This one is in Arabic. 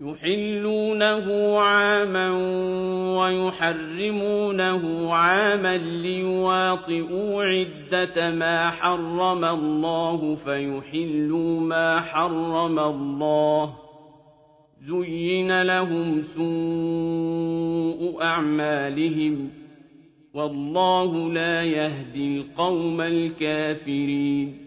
يحلونه عاما ويحرمونه عاما ليواطئوا عدة ما حرم الله فيحلوا ما حرم الله. زين لهم سوء أعمالهم. والله لا يهدي القوم الكافرين.